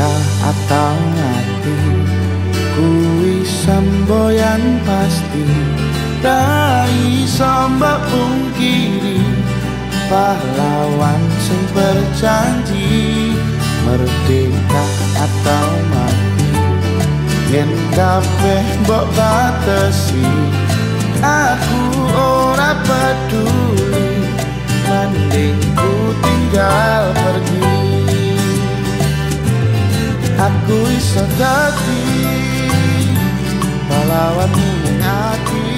merdeka atau mati Kui semboyan pasti. Dai sombak pungkiri Pahlawan sing berjanji Merdeka atau mati. Yen kabeh mbok batesi Aku Aku iso dadi Pahlawanmu ning ati.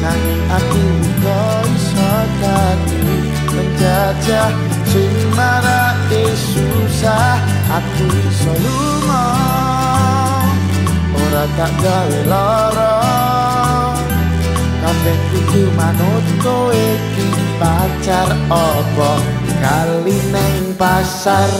Nanging aku uga iso dadi Penjajah sing marake susah. Aku iso lunga Ora tak gawe lara. Kabeh kudu manut kowe pacar apa kali neng pasar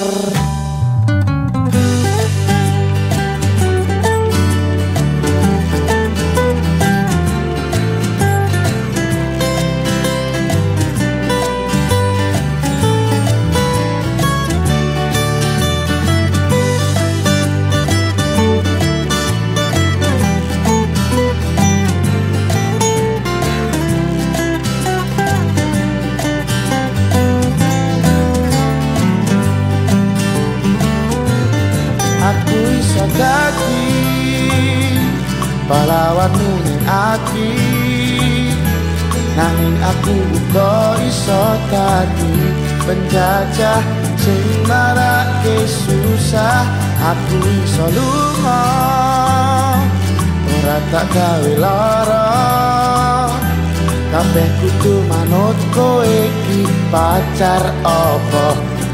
aku iso dadi pahlawanmu ning ati nanging aku uga iso dadi penjajah sing marake susah aku iso lunga. Ora tak gawe lara kabeh kudu manut kowe iki pacar apa